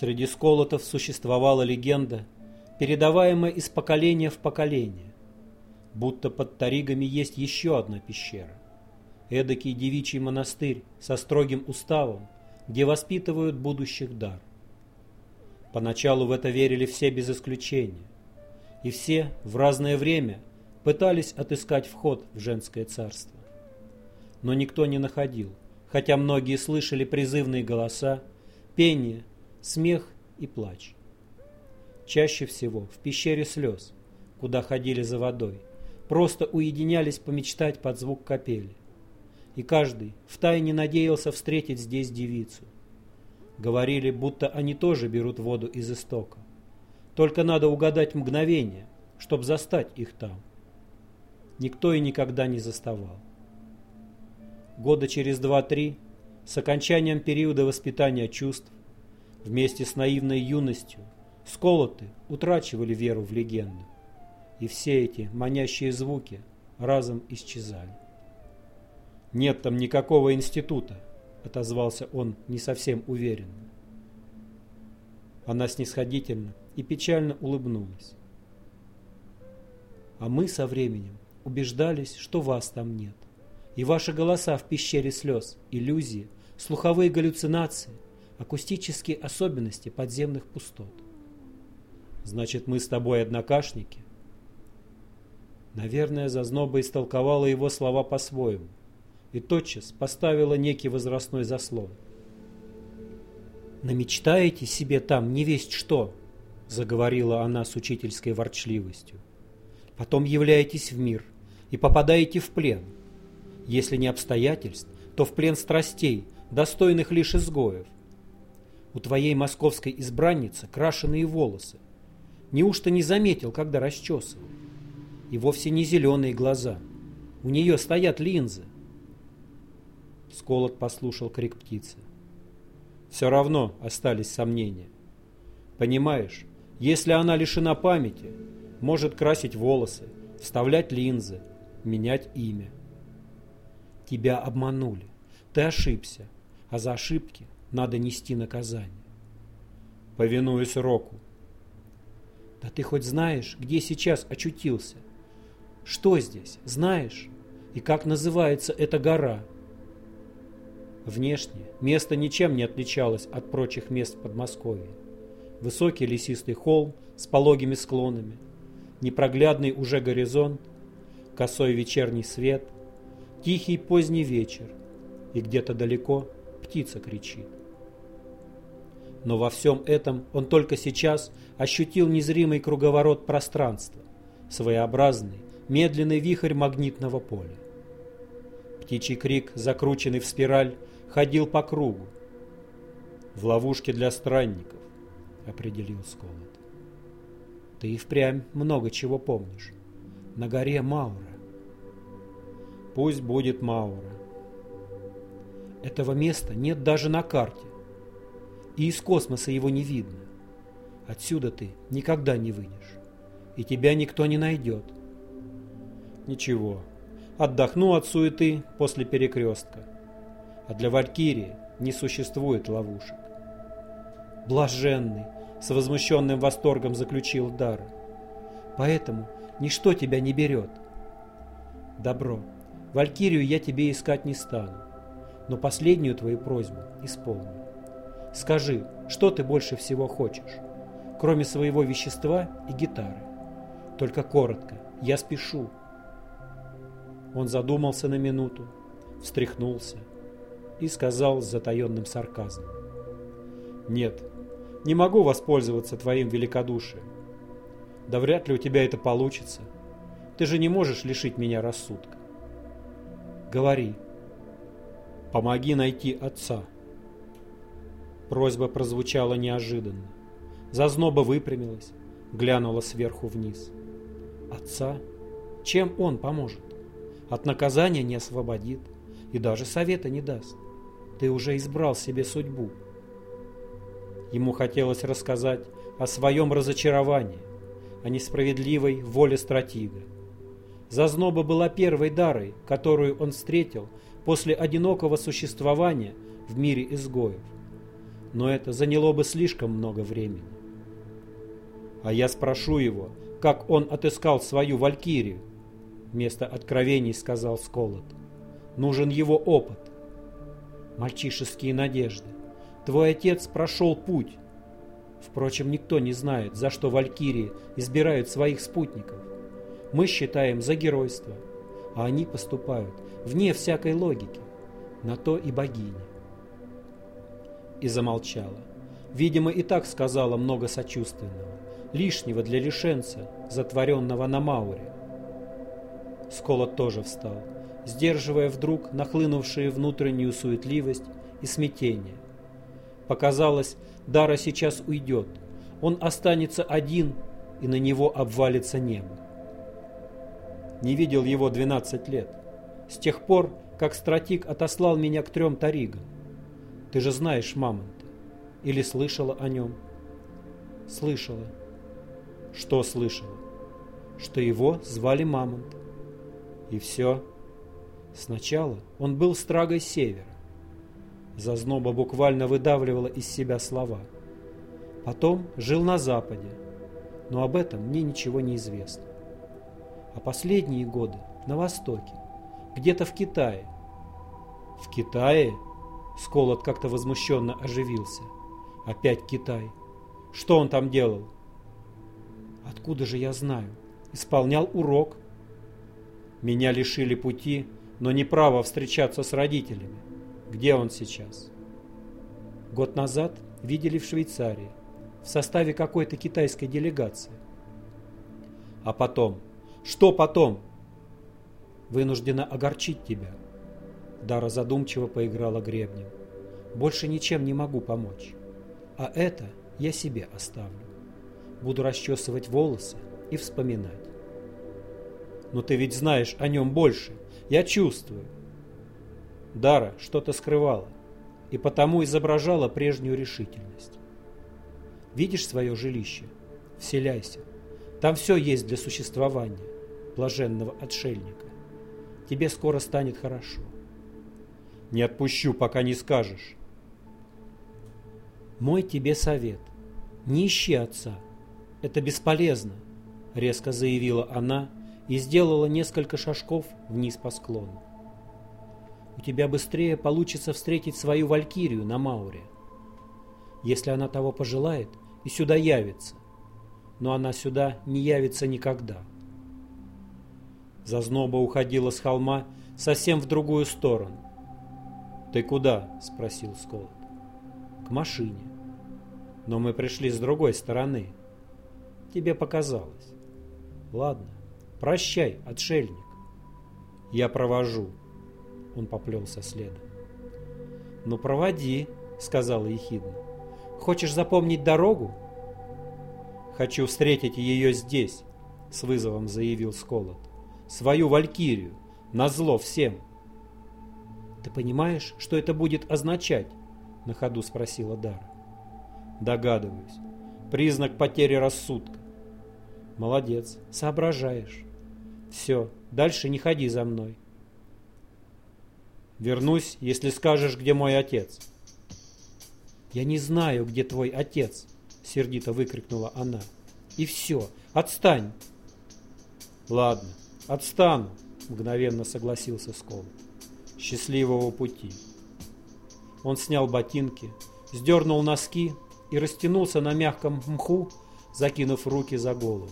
Среди сколотов существовала легенда, передаваемая из поколения в поколение, будто под Таригами есть еще одна пещера. Эдакий девичий монастырь со строгим уставом, где воспитывают будущих дар. Поначалу в это верили все без исключения, и все в разное время пытались отыскать вход в женское царство. Но никто не находил, хотя многие слышали призывные голоса, пение, смех и плач. Чаще всего в пещере слез, куда ходили за водой, просто уединялись помечтать под звук капели. И каждый втайне надеялся встретить здесь девицу. Говорили, будто они тоже берут воду из истока. Только надо угадать мгновение, чтобы застать их там. Никто и никогда не заставал. Года через два-три, с окончанием периода воспитания чувств, вместе с наивной юностью, сколоты утрачивали веру в легенду, и все эти манящие звуки разом исчезали. «Нет там никакого института», — отозвался он не совсем уверенно. Она снисходительно и печально улыбнулась. А мы со временем убеждались, что вас там нет. И ваши голоса в пещере слез, иллюзии, слуховые галлюцинации, акустические особенности подземных пустот. Значит, мы с тобой однокашники? Наверное, Зазноба истолковала его слова по-своему и тотчас поставила некий возрастной заслон. «Намечтаете себе там не весть что?» — заговорила она с учительской ворчливостью. «Потом являетесь в мир и попадаете в плен. Если не обстоятельств, то в плен страстей, достойных лишь изгоев. У твоей московской избранницы крашеные волосы. Неужто не заметил, когда расчесывал? И вовсе не зеленые глаза. У нее стоят линзы. Сколот послушал крик птицы. Все равно остались сомнения. Понимаешь, если она лишена памяти, может красить волосы, вставлять линзы, менять имя. Тебя обманули, ты ошибся, а за ошибки надо нести наказание. Повинуюсь Року. Да ты хоть знаешь, где сейчас очутился? Что здесь, знаешь? И как называется эта гора? Внешне место ничем не отличалось от прочих мест в Подмосковье. Высокий лесистый холм с пологими склонами, непроглядный уже горизонт, косой вечерний свет, тихий поздний вечер, и где-то далеко птица кричит. Но во всем этом он только сейчас ощутил незримый круговорот пространства, своеобразный, медленный вихрь магнитного поля. Птичий крик, закрученный в спираль, ходил по кругу. В ловушке для странников, определил Сколот. Ты и впрямь много чего помнишь. На горе Маура. Пусть будет Маура. Этого места нет даже на карте. И из космоса его не видно. Отсюда ты никогда не вынешь. И тебя никто не найдет. Ничего. Отдохну от суеты после перекрестка а для Валькирии не существует ловушек. Блаженный, с возмущенным восторгом заключил Дара. Поэтому ничто тебя не берет. Добро, Валькирию я тебе искать не стану, но последнюю твою просьбу исполню. Скажи, что ты больше всего хочешь, кроме своего вещества и гитары? Только коротко, я спешу. Он задумался на минуту, встряхнулся, и сказал с затаенным сарказмом. «Нет, не могу воспользоваться твоим великодушием. Да вряд ли у тебя это получится. Ты же не можешь лишить меня рассудка. Говори. Помоги найти отца». Просьба прозвучала неожиданно. Зазноба выпрямилась, глянула сверху вниз. «Отца? Чем он поможет? От наказания не освободит и даже совета не даст ты уже избрал себе судьбу. Ему хотелось рассказать о своем разочаровании, о несправедливой воле стратега. Зазноба была первой дарой, которую он встретил после одинокого существования в мире изгоев. Но это заняло бы слишком много времени. А я спрошу его, как он отыскал свою валькирию, вместо откровений сказал Сколот. Нужен его опыт. Мальчишеские надежды. Твой отец прошел путь. Впрочем, никто не знает, за что валькирии избирают своих спутников. Мы считаем за геройство, а они поступают вне всякой логики. На то и богиня. И замолчала. Видимо, и так сказала много сочувственного, лишнего для лишенца, затворенного на Мауре. Сколот тоже встал, сдерживая вдруг нахлынувшие внутреннюю суетливость и смятение. Показалось, Дара сейчас уйдет, он останется один, и на него обвалится небо. Не видел его 12 лет. С тех пор, как стратик отослал меня к трем таригам. Ты же знаешь Мамонта. Или слышала о нем? Слышала. Что слышала? Что его звали Мамонт. И все. Сначала он был страгой севера. Зазноба буквально выдавливала из себя слова. Потом жил на западе, но об этом мне ничего не известно. А последние годы на востоке, где-то в Китае. В Китае? Сколот как-то возмущенно оживился. Опять Китай. Что он там делал? Откуда же я знаю? Исполнял урок. Меня лишили пути, но не права встречаться с родителями. Где он сейчас? Год назад видели в Швейцарии, в составе какой-то китайской делегации. А потом? Что потом? Вынуждена огорчить тебя. Дара задумчиво поиграла гребнем. Больше ничем не могу помочь. А это я себе оставлю. Буду расчесывать волосы и вспоминать. Но ты ведь знаешь о нем больше. Я чувствую. Дара что-то скрывала и потому изображала прежнюю решительность. Видишь свое жилище? Вселяйся. Там все есть для существования, блаженного отшельника. Тебе скоро станет хорошо. Не отпущу, пока не скажешь. Мой тебе совет. Не ищи отца. Это бесполезно, резко заявила она и сделала несколько шажков вниз по склону. У тебя быстрее получится встретить свою валькирию на Мауре. Если она того пожелает и сюда явится. Но она сюда не явится никогда. Зазноба уходила с холма совсем в другую сторону. «Ты куда?» – спросил Сколот. «К машине. Но мы пришли с другой стороны. Тебе показалось. Ладно, прощай, отшельник. Я провожу». Он поплелся следом. «Ну, проводи», — сказала ехидно. «Хочешь запомнить дорогу?» «Хочу встретить ее здесь», — с вызовом заявил Сколот. «Свою валькирию, назло всем». «Ты понимаешь, что это будет означать?» — на ходу спросила Дара. «Догадываюсь. Признак потери рассудка». «Молодец, соображаешь. Все, дальше не ходи за мной. Вернусь, если скажешь, где мой отец. Я не знаю, где твой отец, сердито выкрикнула она. И все, отстань. Ладно, отстану, мгновенно согласился Скол. Счастливого пути. Он снял ботинки, сдернул носки и растянулся на мягком мху, закинув руки за голову.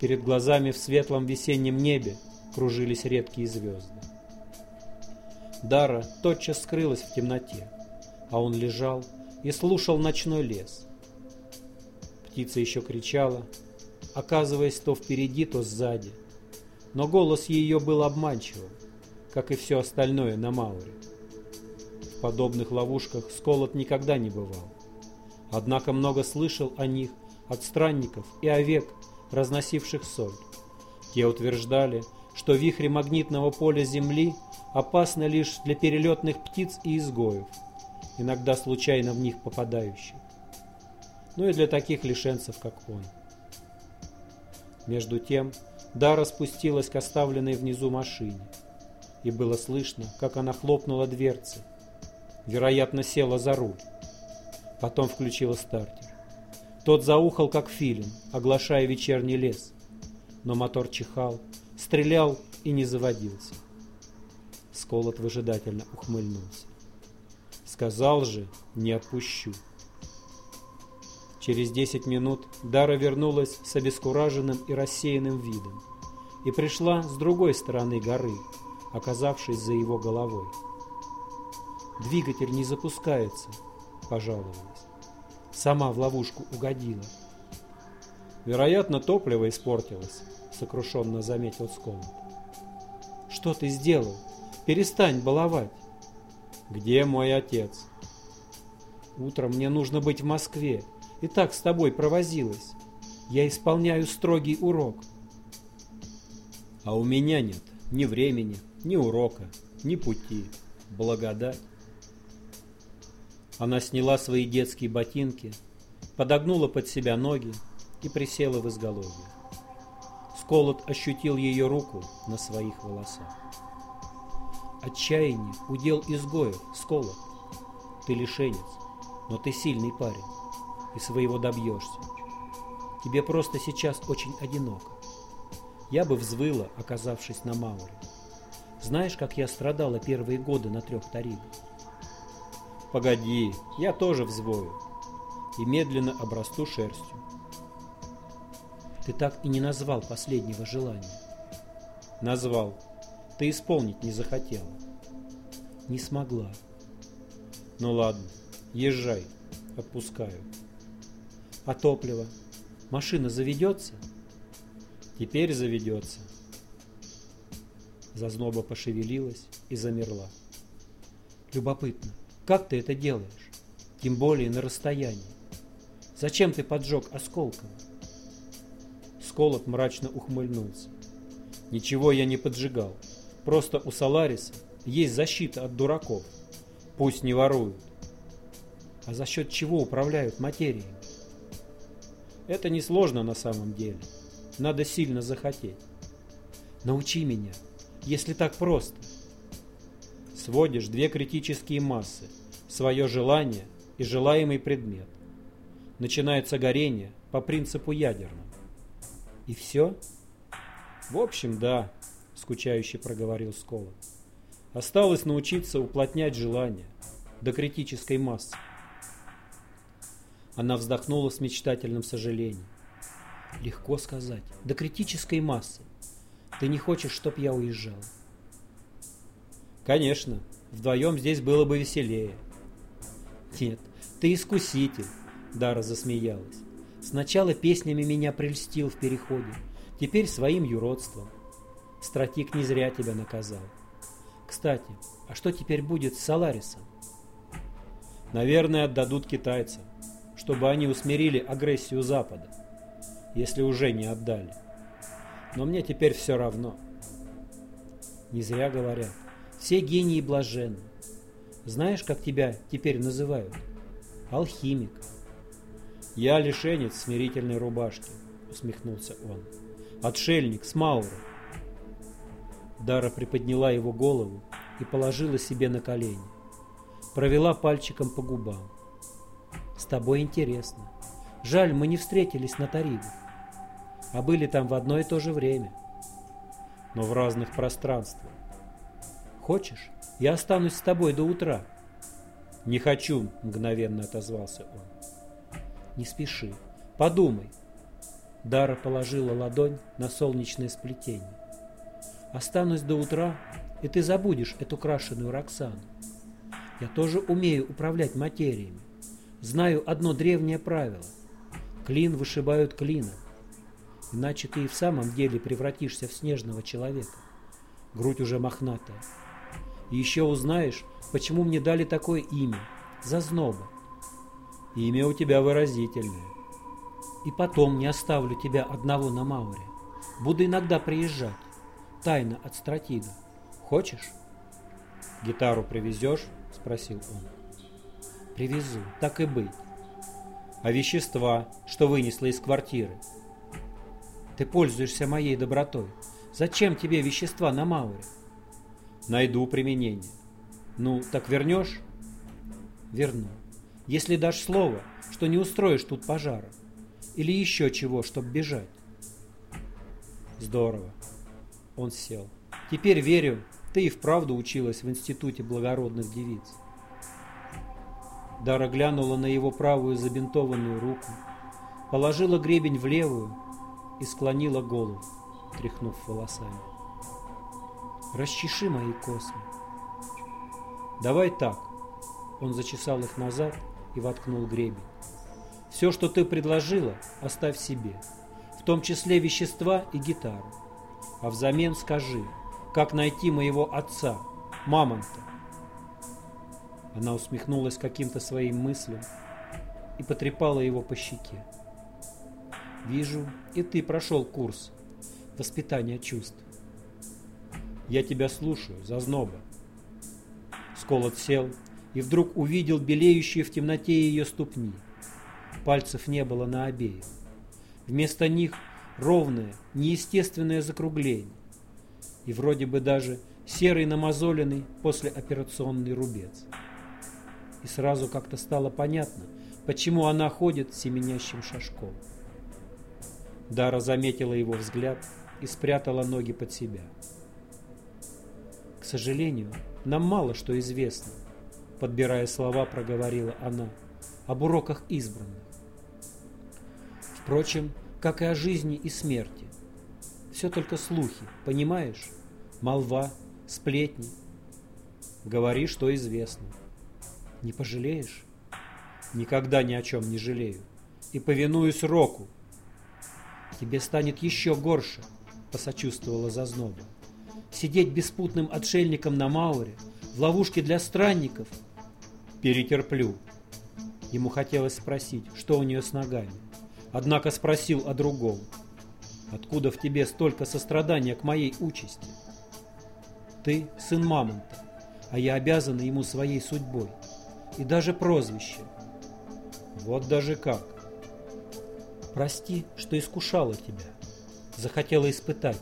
Перед глазами в светлом весеннем небе кружились редкие звезды. Дара тотчас скрылась в темноте, а он лежал и слушал ночной лес. Птица еще кричала, оказываясь то впереди, то сзади. Но голос ее был обманчивым, как и все остальное на Мауре. В подобных ловушках Сколот никогда не бывал. Однако много слышал о них от странников и овек, разносивших соль. Те утверждали, что вихри магнитного поля Земли опасны лишь для перелетных птиц и изгоев, иногда случайно в них попадающих. Ну и для таких лишенцев, как он. Между тем, Дара спустилась к оставленной внизу машине, и было слышно, как она хлопнула дверцы. Вероятно, села за руль. Потом включила стартер. Тот заухал, как филин, оглашая вечерний лес. Но мотор чихал, стрелял и не заводился. Сколот выжидательно ухмыльнулся. Сказал же, не отпущу. Через десять минут Дара вернулась с обескураженным и рассеянным видом и пришла с другой стороны горы, оказавшись за его головой. «Двигатель не запускается», — пожаловалась. «Сама в ловушку угодила». «Вероятно, топливо испортилось», — сокрушенно заметил Сколот. «Что ты сделал? Перестань баловать!» «Где мой отец?» «Утром мне нужно быть в Москве, и так с тобой провозилась. Я исполняю строгий урок». «А у меня нет ни времени, ни урока, ни пути. Благодать». Она сняла свои детские ботинки, подогнула под себя ноги и присела в изголовье. Сколот ощутил ее руку на своих волосах. Отчаяние – удел изгоев, Сколот. Ты лишенец, но ты сильный парень, и своего добьешься. Тебе просто сейчас очень одиноко. Я бы взвыла, оказавшись на Мауре. Знаешь, как я страдала первые годы на трех таригах? Погоди, я тоже взвою. И медленно обрасту шерстью. Ты так и не назвал последнего желания. Назвал. Ты исполнить не захотела. Не смогла. Ну ладно, езжай. Отпускаю. А топливо? Машина заведется? Теперь заведется. Зазноба пошевелилась и замерла. Любопытно, как ты это делаешь? Тем более на расстоянии. Зачем ты поджег Осколково? Сколот мрачно ухмыльнулся. Ничего я не поджигал. Просто у Солариса есть защита от дураков. Пусть не воруют. А за счет чего управляют материей? Это несложно на самом деле. Надо сильно захотеть. Научи меня, если так просто сводишь две критические массы, свое желание и желаемый предмет. Начинается горение по принципу ядерного. И все? В общем, да, скучающе проговорил Скола. Осталось научиться уплотнять желание до критической массы. Она вздохнула с мечтательным сожалением. Легко сказать. До критической массы. Ты не хочешь, чтоб я уезжал? Конечно, вдвоем здесь было бы веселее. Нет, ты искуситель, Дара засмеялась. Сначала песнями меня прельстил в переходе, теперь своим юродством. Стратик не зря тебя наказал. Кстати, а что теперь будет с Саларисом? Наверное, отдадут китайцам, чтобы они усмирили агрессию Запада, если уже не отдали. Но мне теперь все равно. Не зря говорят, все гении блаженны. Знаешь, как тебя теперь называют? Алхимик. Я лишенец смирительной рубашки, усмехнулся он. Отшельник с Мауры. Дара приподняла его голову и положила себе на колени. Провела пальчиком по губам. С тобой интересно. Жаль, мы не встретились на Таригу. А были там в одно и то же время. Но в разных пространствах. Хочешь, я останусь с тобой до утра?» «Не хочу», — мгновенно отозвался он. «Не спеши. Подумай». Дара положила ладонь на солнечное сплетение. «Останусь до утра, и ты забудешь эту крашеную Роксану. Я тоже умею управлять материями. Знаю одно древнее правило. Клин вышибают клином. Иначе ты и в самом деле превратишься в снежного человека. Грудь уже мохнатая. И еще узнаешь, почему мне дали такое имя – Зазноба. Имя у тебя выразительное. И потом не оставлю тебя одного на Мауре. Буду иногда приезжать. Тайно от стратега. Хочешь? Гитару привезешь? Спросил он. Привезу, так и быть. А вещества, что вынесла из квартиры? Ты пользуешься моей добротой. Зачем тебе вещества на Мауре? Найду применение. Ну, так вернешь? Верну. если дашь слово, что не устроишь тут пожара. Или еще чего, чтоб бежать. Здорово. Он сел. Теперь верю, ты и вправду училась в институте благородных девиц. Дара глянула на его правую забинтованную руку, положила гребень в левую и склонила голову, тряхнув волосами. «Расчеши мои космы». «Давай так». Он зачесал их назад и воткнул гребень. «Все, что ты предложила, оставь себе, в том числе вещества и гитару. А взамен скажи, как найти моего отца, Мамонта, она усмехнулась каким-то своим мыслям и потрепала его по щеке. «Вижу, и ты прошел курс воспитания чувств. Я тебя слушаю, зазноба». Сколот сел и вдруг увидел белеющие в темноте ее ступни. Пальцев не было на обеих. Вместо них ровное, неестественное закругление. И вроде бы даже серый намазоленный послеоперационный рубец и сразу как-то стало понятно, почему она ходит семенящим шажком. Дара заметила его взгляд и спрятала ноги под себя. «К сожалению, нам мало что известно», — подбирая слова, проговорила она, — «об уроках избранных. Впрочем, как и о жизни и смерти. Все только слухи, понимаешь? Молва, сплетни. Говори, что известно. Не пожалеешь? Никогда ни о чем не жалею. И повинуюсь Року. Тебе станет еще горше, посочувствовала Зазноба. Сидеть беспутным отшельником на Мауре, в ловушке для странников. Перетерплю. Ему хотелось спросить, что у нее с ногами. Однако спросил о другом. Откуда в тебе столько сострадания к моей участи? Ты сын Мамонта, а я обязана ему своей судьбой и даже прозвище. Вот даже как. Прости, что искушала тебя. Захотела испытать,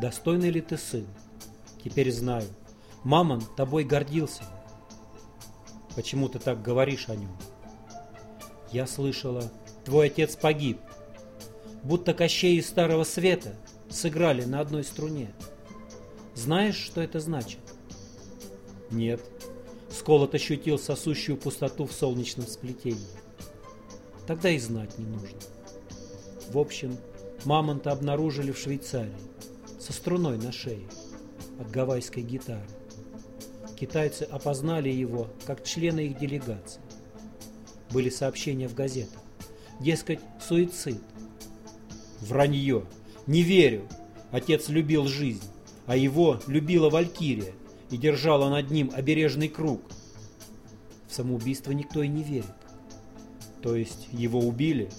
достойный ли ты сын. Теперь знаю, мамон тобой гордился. Почему ты так говоришь о нем? Я слышала, твой отец погиб. Будто Кощей из Старого Света сыграли на одной струне. Знаешь, что это значит? Нет. Сколот ощутил сосущую пустоту в солнечном сплетении. Тогда и знать не нужно. В общем, мамонта обнаружили в Швейцарии со струной на шее от гавайской гитары. Китайцы опознали его как члена их делегации. Были сообщения в газетах. Дескать, суицид. Вранье. Не верю. Отец любил жизнь, а его любила Валькирия, и держала над ним обережный круг. В самоубийство никто и не верит. То есть его убили?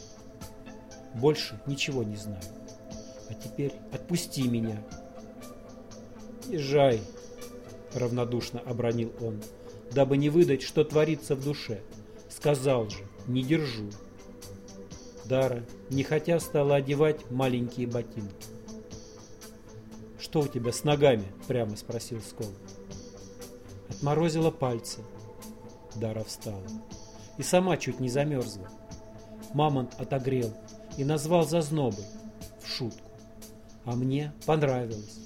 Больше ничего не знаю. А теперь отпусти меня. Езжай, равнодушно обронил он, дабы не выдать, что творится в душе. Сказал же, не держу. Дара, не хотя, стала одевать маленькие ботинки. «Что у тебя с ногами?» – прямо спросил Скол. Отморозила пальцы. Дара встала. И сама чуть не замерзла. Мамонт отогрел и назвал зазнобой. В шутку. А мне понравилось.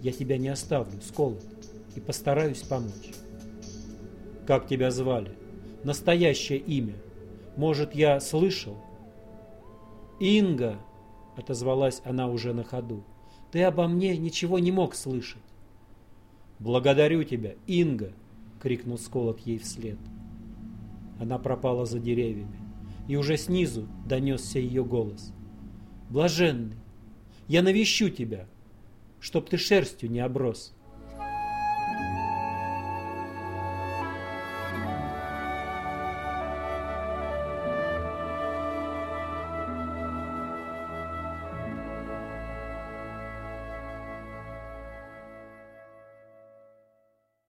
Я тебя не оставлю, Сколот, и постараюсь помочь. Как тебя звали? Настоящее имя. Может, я слышал? Инга, отозвалась она уже на ходу. Ты обо мне ничего не мог слышать. «Благодарю тебя, Инга!» — крикнул Сколот ей вслед. Она пропала за деревьями, и уже снизу донесся ее голос. «Блаженный, я навещу тебя, чтоб ты шерстью не оброс».